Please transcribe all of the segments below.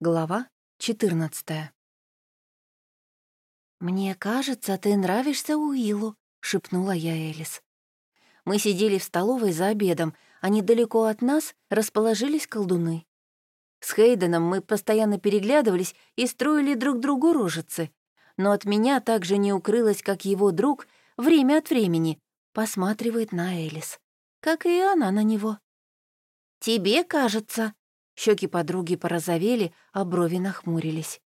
Глава 14 «Мне кажется, ты нравишься Уиллу», — шепнула я Элис. Мы сидели в столовой за обедом, а недалеко от нас расположились колдуны. С Хейденом мы постоянно переглядывались и строили друг другу рожицы, но от меня также не укрылось, как его друг время от времени посматривает на Элис, как и она на него. «Тебе кажется», Щеки подруги порозовели, а брови нахмурились.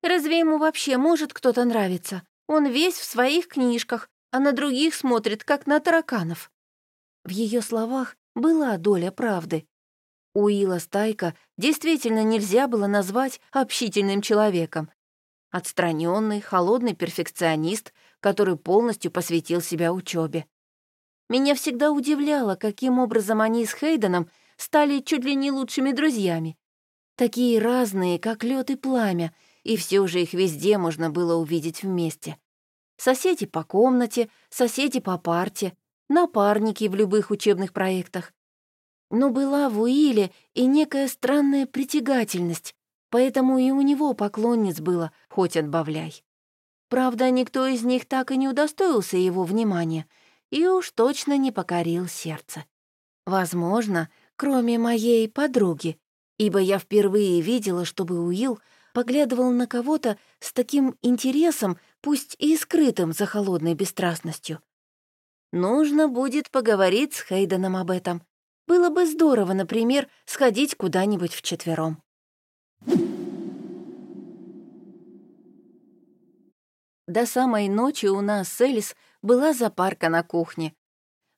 «Разве ему вообще может кто-то нравиться? Он весь в своих книжках, а на других смотрит, как на тараканов». В ее словах была доля правды. Уилла Стайка действительно нельзя было назвать общительным человеком. Отстраненный, холодный перфекционист, который полностью посвятил себя учебе. Меня всегда удивляло, каким образом они с Хейденом стали чуть ли не лучшими друзьями. Такие разные, как лед и пламя, и все же их везде можно было увидеть вместе. Соседи по комнате, соседи по парте, напарники в любых учебных проектах. Но была в Уиле и некая странная притягательность, поэтому и у него поклонниц было, хоть отбавляй. Правда, никто из них так и не удостоился его внимания и уж точно не покорил сердце. Возможно, кроме моей подруги, ибо я впервые видела, чтобы Уилл поглядывал на кого-то с таким интересом, пусть и скрытым за холодной бесстрастностью. Нужно будет поговорить с Хейденом об этом. Было бы здорово, например, сходить куда-нибудь вчетвером. До самой ночи у нас с Элис была запарка на кухне.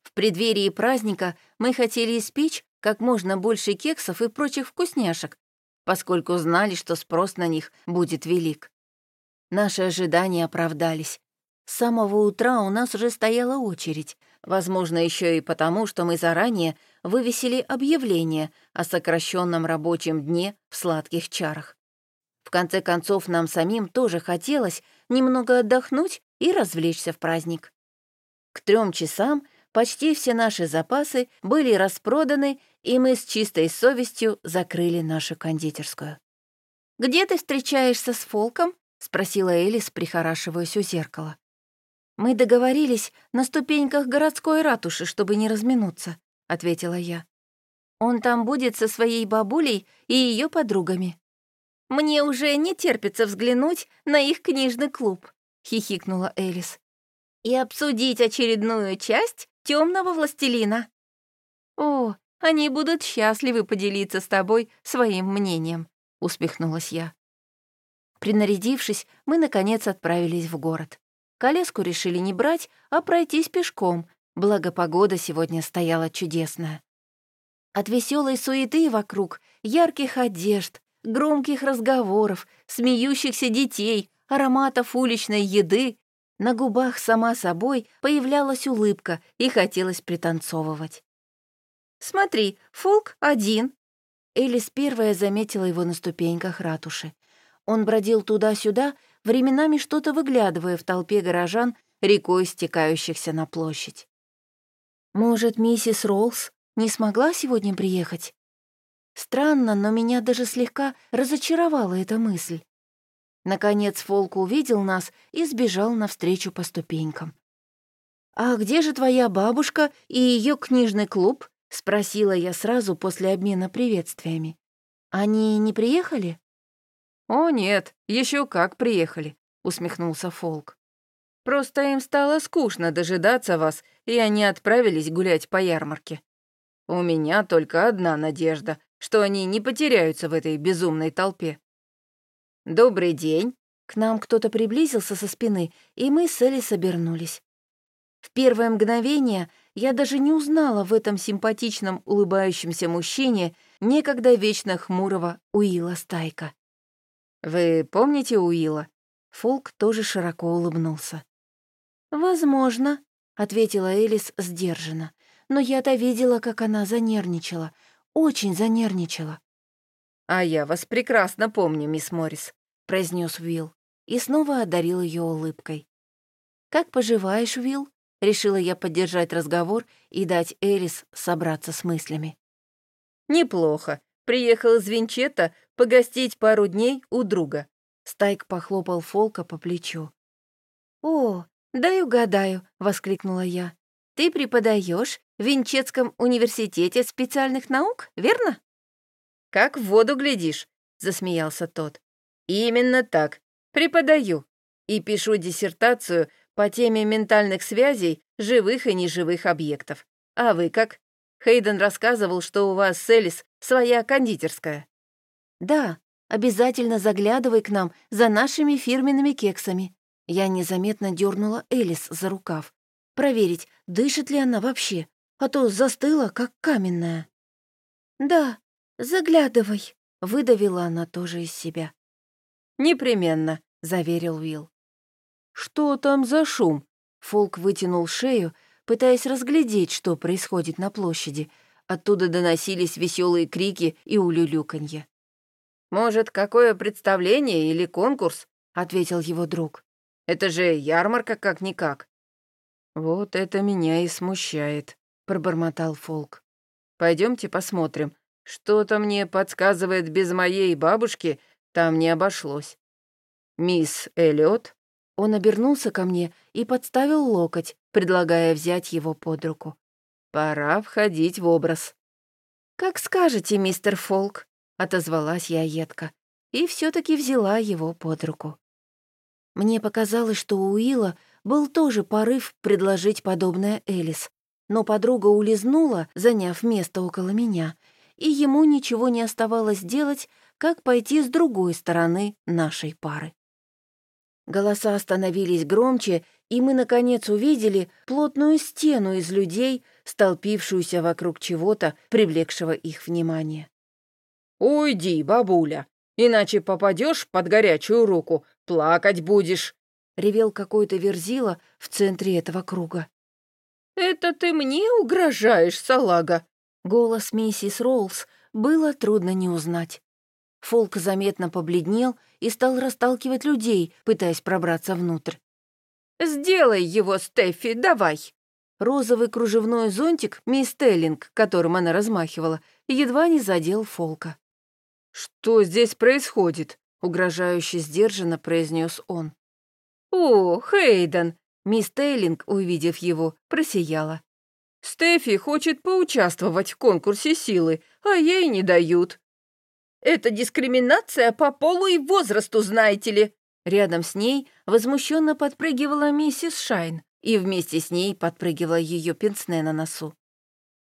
В преддверии праздника мы хотели испечь как можно больше кексов и прочих вкусняшек, поскольку знали, что спрос на них будет велик. Наши ожидания оправдались. С самого утра у нас уже стояла очередь, возможно, еще и потому, что мы заранее вывесили объявление о сокращенном рабочем дне в сладких чарах. В конце концов, нам самим тоже хотелось немного отдохнуть и развлечься в праздник. К трем часам почти все наши запасы были распроданы и мы с чистой совестью закрыли нашу кондитерскую. «Где ты встречаешься с Фолком?» — спросила Элис, прихорашиваясь у зеркала. «Мы договорились на ступеньках городской ратуши, чтобы не разминуться», — ответила я. «Он там будет со своей бабулей и ее подругами». «Мне уже не терпится взглянуть на их книжный клуб», — хихикнула Элис. «И обсудить очередную часть темного властелина». «О, они будут счастливы поделиться с тобой своим мнением», — усмехнулась я. Принарядившись, мы, наконец, отправились в город. Колеску решили не брать, а пройтись пешком, благо погода сегодня стояла чудесная. От веселой суеты вокруг, ярких одежд, громких разговоров, смеющихся детей, ароматов уличной еды, на губах сама собой появлялась улыбка и хотелось пританцовывать. Смотри, Фолк один». Элис первая заметила его на ступеньках ратуши. Он бродил туда-сюда, временами что-то выглядывая в толпе горожан, рекой стекающихся на площадь. «Может, миссис Роллс не смогла сегодня приехать?» Странно, но меня даже слегка разочаровала эта мысль. Наконец Фолк увидел нас и сбежал навстречу по ступенькам. «А где же твоя бабушка и ее книжный клуб?» — спросила я сразу после обмена приветствиями. «Они не приехали?» «О, нет, еще как приехали», — усмехнулся Фолк. «Просто им стало скучно дожидаться вас, и они отправились гулять по ярмарке. У меня только одна надежда, что они не потеряются в этой безумной толпе». «Добрый день!» К нам кто-то приблизился со спины, и мы с Элли собернулись. В первое мгновение я даже не узнала в этом симпатичном улыбающемся мужчине некогда вечно хмурого Уилла Стайка. «Вы помните Уилла?» Фолк тоже широко улыбнулся. «Возможно», — ответила Элис сдержанно, но я-то видела, как она занервничала, очень занервничала. «А я вас прекрасно помню, мисс Моррис», — произнес Уилл и снова одарил ее улыбкой. «Как поживаешь, Уилл?» Решила я поддержать разговор и дать Элис собраться с мыслями. «Неплохо. Приехал из Винчета погостить пару дней у друга». Стайк похлопал Фолка по плечу. «О, дай угадаю», — воскликнула я. «Ты преподаешь в Винчетском университете специальных наук, верно?» «Как в воду глядишь», — засмеялся тот. «Именно так. Преподаю. И пишу диссертацию по теме ментальных связей живых и неживых объектов. А вы как? Хейден рассказывал, что у вас с Элис своя кондитерская. Да, обязательно заглядывай к нам за нашими фирменными кексами. Я незаметно дернула Элис за рукав. Проверить, дышит ли она вообще, а то застыла, как каменная. Да, заглядывай, выдавила она тоже из себя. Непременно, заверил Уилл. Что там за шум? Фолк вытянул шею, пытаясь разглядеть, что происходит на площади. Оттуда доносились веселые крики и улюлюканье. «Может, какое представление или конкурс?» — ответил его друг. «Это же ярмарка как-никак». «Вот это меня и смущает», — пробормотал Фолк. Пойдемте посмотрим. Что-то мне подсказывает, без моей бабушки там не обошлось. Мисс Эллиот?» Он обернулся ко мне и подставил локоть, предлагая взять его под руку. «Пора входить в образ». «Как скажете, мистер Фолк», — отозвалась я едко, и все таки взяла его под руку. Мне показалось, что у Уилла был тоже порыв предложить подобное Элис, но подруга улизнула, заняв место около меня, и ему ничего не оставалось делать, как пойти с другой стороны нашей пары. Голоса становились громче, и мы, наконец, увидели плотную стену из людей, столпившуюся вокруг чего-то, привлекшего их внимание. «Уйди, бабуля, иначе попадешь под горячую руку, плакать будешь», — ревел какой-то верзила в центре этого круга. «Это ты мне угрожаешь, салага?» Голос миссис Роллс было трудно не узнать. Фолк заметно побледнел и стал расталкивать людей, пытаясь пробраться внутрь. «Сделай его, Стефи, давай!» Розовый кружевной зонтик, мисс Теллинг, которым она размахивала, едва не задел Фолка. «Что здесь происходит?» — угрожающе сдержанно произнес он. «О, Хейден!» — мисс Тейлинг, увидев его, просияла. «Стефи хочет поучаствовать в конкурсе силы, а ей не дают. Это дискриминация по полу и возрасту, знаете ли!» Рядом с ней возмущенно подпрыгивала миссис Шайн, и вместе с ней подпрыгивала ее пенсне на носу.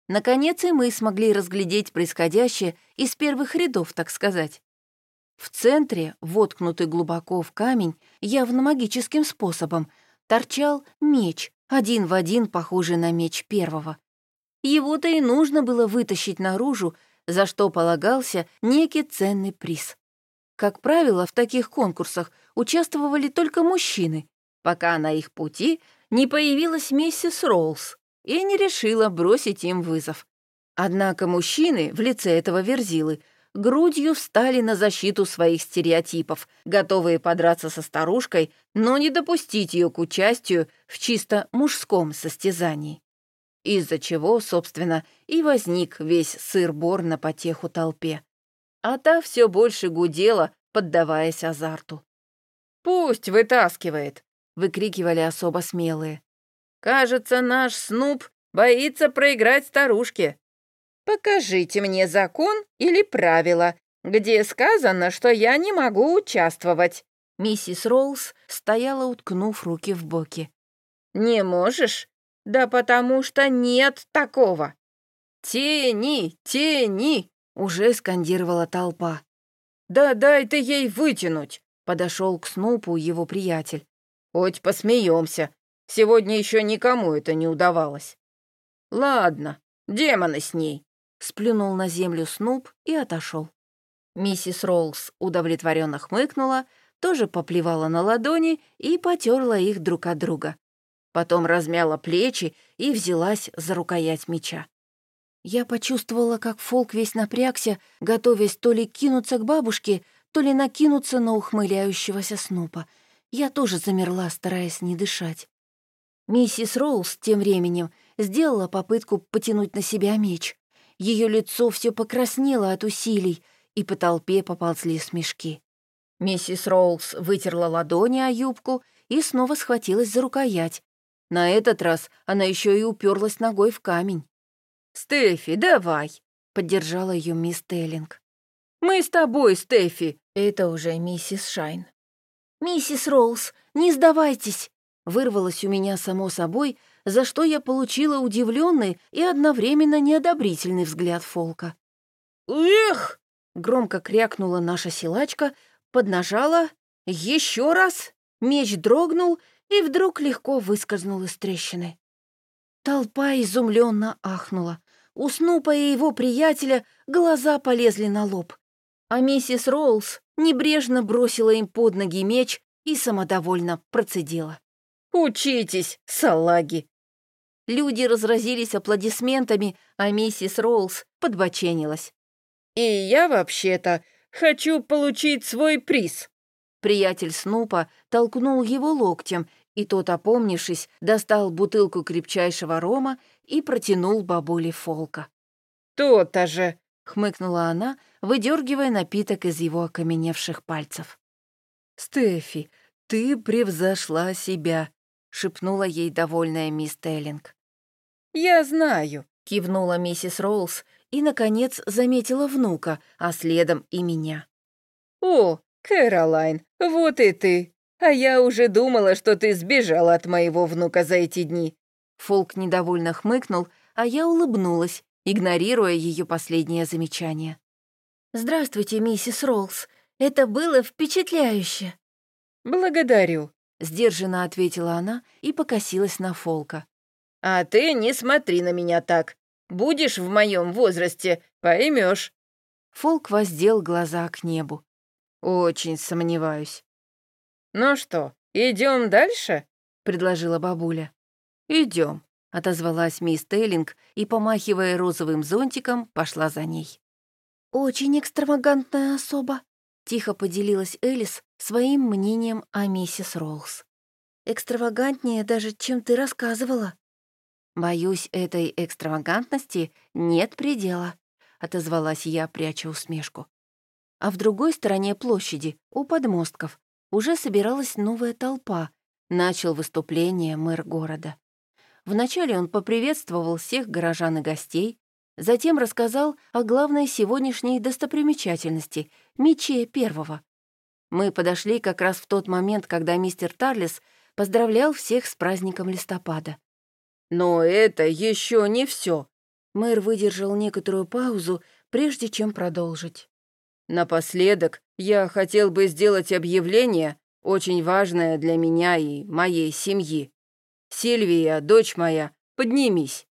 Наконец и мы смогли разглядеть происходящее из первых рядов, так сказать. В центре, воткнутый глубоко в камень, явно магическим способом, торчал меч, один в один похожий на меч первого. Его-то и нужно было вытащить наружу за что полагался некий ценный приз. Как правило, в таких конкурсах участвовали только мужчины, пока на их пути не появилась миссис Роллс и не решила бросить им вызов. Однако мужчины в лице этого верзилы грудью встали на защиту своих стереотипов, готовые подраться со старушкой, но не допустить ее к участию в чисто мужском состязании из-за чего, собственно, и возник весь сыр-бор на потеху толпе. А та все больше гудела, поддаваясь азарту. «Пусть вытаскивает!» — выкрикивали особо смелые. «Кажется, наш Снуп боится проиграть старушке. Покажите мне закон или правила, где сказано, что я не могу участвовать». Миссис Роллс стояла, уткнув руки в боки. «Не можешь? Да потому что нет такого. Тени, тени, уже скандировала толпа. Да дай ты ей вытянуть, подошел к Снупу его приятель. Хоть посмеемся. Сегодня еще никому это не удавалось. Ладно, демоны с ней. Сплюнул на землю Снуп и отошел. Миссис Роллс удовлетворенно хмыкнула, тоже поплевала на ладони и потерла их друг от друга. Потом размяла плечи и взялась за рукоять меча. Я почувствовала, как Фолк весь напрягся, готовясь то ли кинуться к бабушке, то ли накинуться на ухмыляющегося Снупа. Я тоже замерла, стараясь не дышать. Миссис Роуз тем временем сделала попытку потянуть на себя меч. Ее лицо все покраснело от усилий, и по толпе поползли смешки. Миссис Роулс вытерла ладони о юбку и снова схватилась за рукоять. На этот раз она еще и уперлась ногой в камень. «Стефи, давай!» — поддержала ее мисс Теллинг. «Мы с тобой, Стефи!» — это уже миссис Шайн. «Миссис Роулс, не сдавайтесь!» — вырвалось у меня само собой, за что я получила удивленный и одновременно неодобрительный взгляд Фолка. «Эх!» — громко крякнула наша силачка, поднажала, еще раз, меч дрогнул и вдруг легко выскользнул из трещины. Толпа изумленно ахнула. У Снупа и его приятеля глаза полезли на лоб. А миссис Роулс небрежно бросила им под ноги меч и самодовольно процедила. «Учитесь, салаги!» Люди разразились аплодисментами, а миссис Роулс подбоченилась. «И я вообще-то хочу получить свой приз!» Приятель Снупа толкнул его локтем, и тот, опомнившись, достал бутылку крепчайшего рома и протянул бабуле Фолка. «То-то же!» — хмыкнула она, выдергивая напиток из его окаменевших пальцев. «Стефи, ты превзошла себя», — шепнула ей довольная мисс Теллинг. «Я знаю», — кивнула миссис Роулс и, наконец, заметила внука, а следом и меня. «О, Кэролайн, вот и ты!» А я уже думала, что ты сбежала от моего внука за эти дни». Фолк недовольно хмыкнул, а я улыбнулась, игнорируя ее последнее замечание. «Здравствуйте, миссис Роллс. Это было впечатляюще». «Благодарю», — сдержанно ответила она и покосилась на Фолка. «А ты не смотри на меня так. Будешь в моем возрасте, поймешь. Фолк воздел глаза к небу. «Очень сомневаюсь». «Ну что, идем дальше?» — предложила бабуля. Идем, отозвалась мисс Тейлинг и, помахивая розовым зонтиком, пошла за ней. «Очень экстравагантная особа», — тихо поделилась Элис своим мнением о миссис Роллс. «Экстравагантнее даже, чем ты рассказывала». «Боюсь, этой экстравагантности нет предела», — отозвалась я, пряча усмешку. А в другой стороне площади, у подмостков, уже собиралась новая толпа. Начал выступление мэр города. Вначале он поприветствовал всех горожан и гостей, затем рассказал о главной сегодняшней достопримечательности — мече первого. Мы подошли как раз в тот момент, когда мистер Тарлис поздравлял всех с праздником листопада. «Но это еще не все. Мэр выдержал некоторую паузу, прежде чем продолжить. Напоследок я хотел бы сделать объявление, очень важное для меня и моей семьи. Сильвия, дочь моя, поднимись».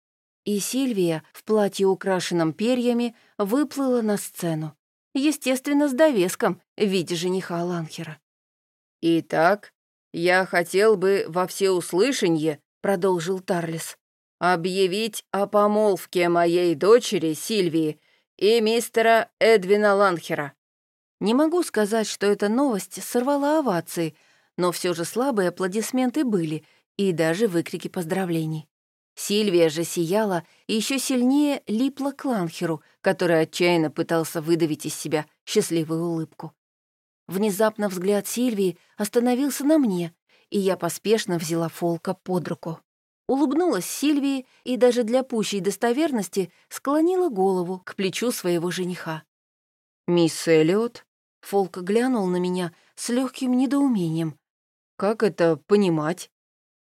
И Сильвия в платье, украшенном перьями, выплыла на сцену. Естественно, с довеском в виде жениха Ланхера. «Итак, я хотел бы во всеуслышанье», — продолжил Тарлис, «объявить о помолвке моей дочери Сильвии и мистера Эдвина Ланхера». Не могу сказать, что эта новость сорвала овации, но все же слабые аплодисменты были и даже выкрики поздравлений. Сильвия же сияла и еще сильнее липла к Ланхеру, который отчаянно пытался выдавить из себя счастливую улыбку. Внезапно взгляд Сильвии остановился на мне, и я поспешно взяла Фолка под руку. Улыбнулась Сильвии и даже для пущей достоверности склонила голову к плечу своего жениха. «Мисс Эллиот?» Фолк глянул на меня с легким недоумением. «Как это понимать?»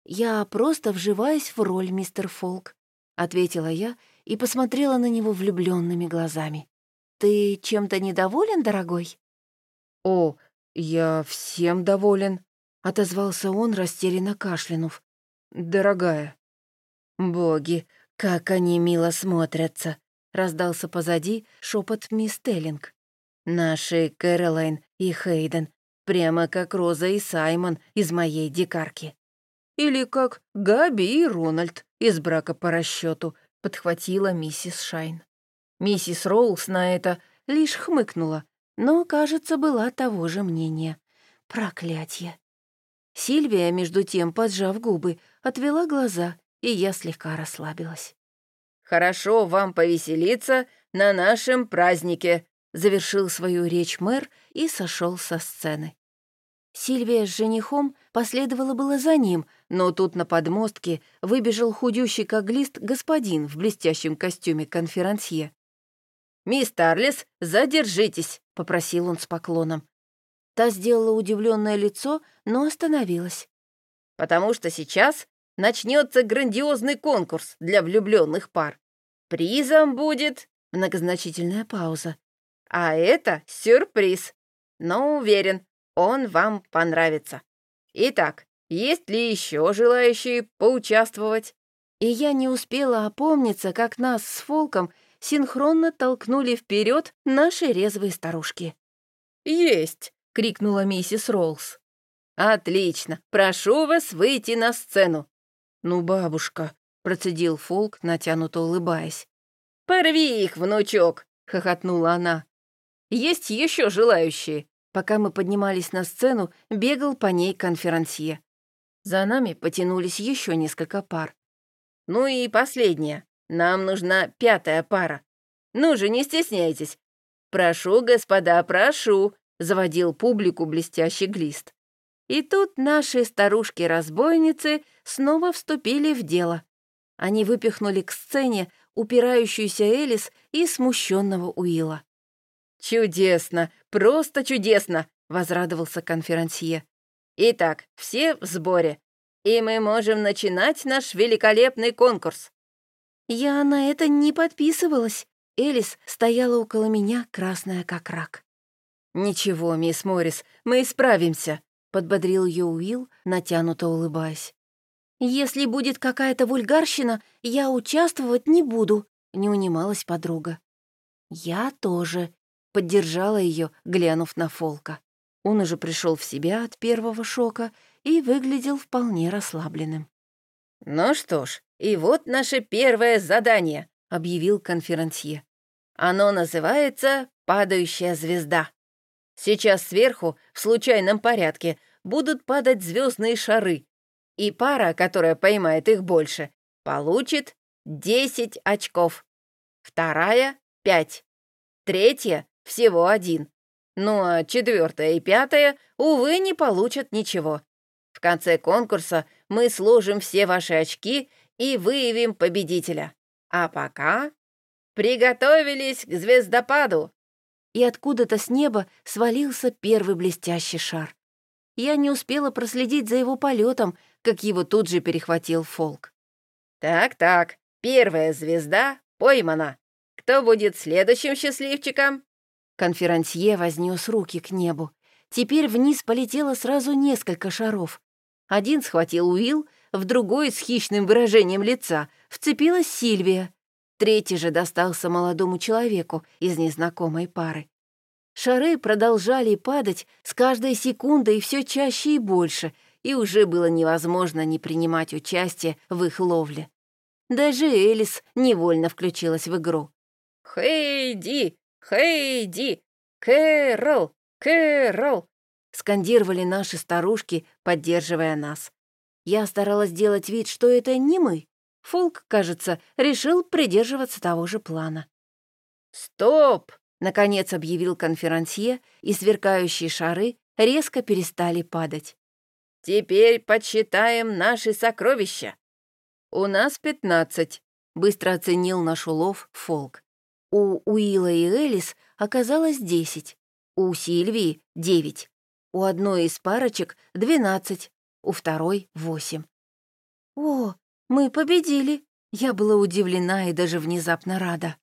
«Я просто вживаюсь в роль, мистер Фолк», — ответила я и посмотрела на него влюбленными глазами. «Ты чем-то недоволен, дорогой?» «О, я всем доволен», — отозвался он, растерянно кашлянув дорогая». «Боги, как они мило смотрятся!» — раздался позади шепот мисс Теллинг. «Наши Кэролайн и Хейден, прямо как Роза и Саймон из моей дикарки». «Или как Габи и Рональд из брака по расчету, подхватила миссис Шайн. Миссис Роулс на это лишь хмыкнула, но, кажется, была того же мнения. Проклятье. Сильвия, между тем, поджав губы, отвела глаза, и я слегка расслабилась. «Хорошо вам повеселиться на нашем празднике», завершил свою речь мэр и сошел со сцены. Сильвия с женихом последовала было за ним, но тут на подмостке выбежал худющий как глист господин в блестящем костюме конферансье. «Мисс Тарлис, задержитесь!» — попросил он с поклоном. Та сделала удивленное лицо, но остановилась. «Потому что сейчас начнется грандиозный конкурс для влюбленных пар. Призом будет...» — многозначительная пауза. «А это сюрприз. Но уверен, он вам понравится. Итак, есть ли еще желающие поучаствовать?» И я не успела опомниться, как нас с Фолком синхронно толкнули вперед наши резвые старушки. «Есть!» — крикнула миссис Роллс. «Отлично! Прошу вас выйти на сцену!» «Ну, бабушка!» — процедил Фолк, натянуто улыбаясь. «Порви их, внучок!» — хохотнула она. «Есть еще желающие?» Пока мы поднимались на сцену, бегал по ней конферансье. За нами потянулись еще несколько пар. «Ну и последняя. Нам нужна пятая пара. Ну же, не стесняйтесь. Прошу, господа, прошу», — заводил публику блестящий глист. И тут наши старушки-разбойницы снова вступили в дело. Они выпихнули к сцене упирающуюся Элис и смущенного Уилла. «Чудесно! Просто чудесно!» — возрадовался конферансье. «Итак, все в сборе, и мы можем начинать наш великолепный конкурс». Я на это не подписывалась. Элис стояла около меня, красная как рак. «Ничего, мисс Моррис, мы справимся», — подбодрил ее Уилл, натянуто улыбаясь. «Если будет какая-то вульгарщина, я участвовать не буду», — не унималась подруга. «Я тоже», — поддержала ее, глянув на Фолка. Он уже пришел в себя от первого шока и выглядел вполне расслабленным. «Ну что ж, и вот наше первое задание», — объявил конферансье. «Оно называется «Падающая звезда». Сейчас сверху, в случайном порядке, будут падать звездные шары, и пара, которая поймает их больше, получит 10 очков. Вторая — 5. Третья — всего один. Ну а четвертая и пятая, увы, не получат ничего. В конце конкурса мы сложим все ваши очки и выявим победителя. А пока приготовились к звездопаду. И откуда-то с неба свалился первый блестящий шар. Я не успела проследить за его полетом, как его тут же перехватил Фолк. «Так-так, первая звезда поймана. Кто будет следующим счастливчиком?» Конферансье вознес руки к небу. Теперь вниз полетело сразу несколько шаров. Один схватил Уилл, в другой с хищным выражением лица вцепилась Сильвия. Третий же достался молодому человеку из незнакомой пары. Шары продолжали падать с каждой секундой все чаще и больше, и уже было невозможно не принимать участие в их ловле. Даже Элис невольно включилась в игру. «Хейди! Хейди! Кэрол! Кэрол!» скандировали наши старушки, поддерживая нас. Я старалась делать вид, что это не мы. Фолк, кажется, решил придерживаться того же плана. «Стоп!» — наконец объявил конферансье, и сверкающие шары резко перестали падать. Теперь подсчитаем наши сокровища. У нас пятнадцать, быстро оценил наш улов Фолк. У Уилла и Элис оказалось десять, у Сильвии — девять, у одной из парочек — двенадцать, у второй — восемь. «О, мы победили!» Я была удивлена и даже внезапно рада.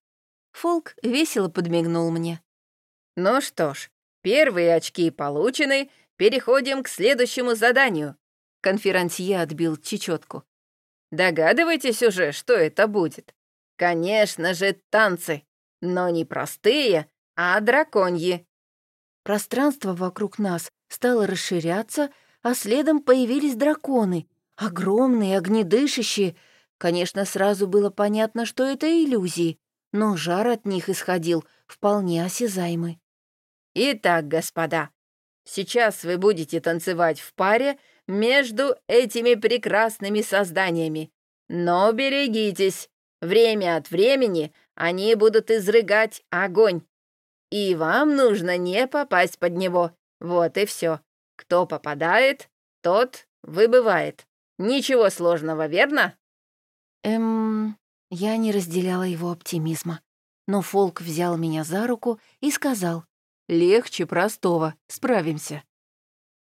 Фолк весело подмигнул мне. «Ну что ж, первые очки получены, Переходим к следующему заданию. Конферансье отбил чечетку. Догадываетесь уже, что это будет? Конечно же, танцы. Но не простые, а драконьи. Пространство вокруг нас стало расширяться, а следом появились драконы. Огромные, огнедышащие. Конечно, сразу было понятно, что это иллюзии, но жар от них исходил вполне осязаемый. Итак, господа, Сейчас вы будете танцевать в паре между этими прекрасными созданиями. Но берегитесь, время от времени они будут изрыгать огонь. И вам нужно не попасть под него. Вот и все. Кто попадает, тот выбывает. Ничего сложного, верно? Эм, я не разделяла его оптимизма. Но Фолк взял меня за руку и сказал, «Легче простого, справимся».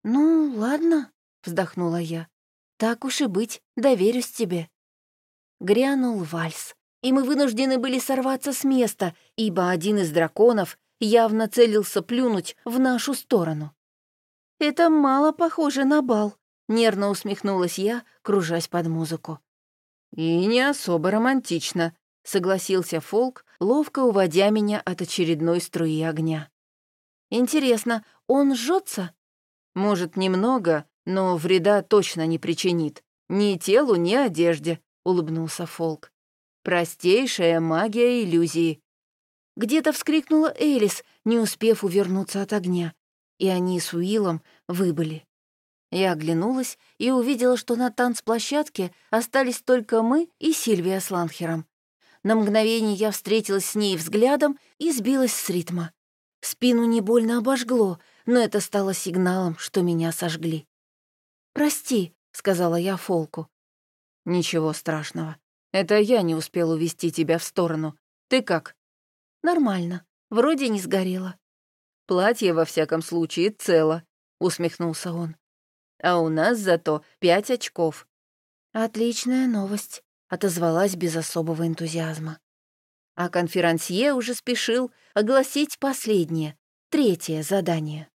«Ну, ладно», — вздохнула я. «Так уж и быть, доверюсь тебе». Грянул вальс, и мы вынуждены были сорваться с места, ибо один из драконов явно целился плюнуть в нашу сторону. «Это мало похоже на бал», — нервно усмехнулась я, кружась под музыку. «И не особо романтично», — согласился Фолк, ловко уводя меня от очередной струи огня. «Интересно, он жжется? «Может, немного, но вреда точно не причинит. Ни телу, ни одежде», — улыбнулся Фолк. «Простейшая магия иллюзии». Где-то вскрикнула Элис, не успев увернуться от огня, и они с Уиллом выбыли. Я оглянулась и увидела, что на танцплощадке остались только мы и Сильвия с Ланхером. На мгновение я встретилась с ней взглядом и сбилась с ритма. Спину не больно обожгло, но это стало сигналом, что меня сожгли. «Прости», — сказала я Фолку. «Ничего страшного. Это я не успел увести тебя в сторону. Ты как?» «Нормально. Вроде не сгорело». «Платье, во всяком случае, цело», — усмехнулся он а у нас зато пять очков». «Отличная новость», — отозвалась без особого энтузиазма. А конферансье уже спешил огласить последнее, третье задание.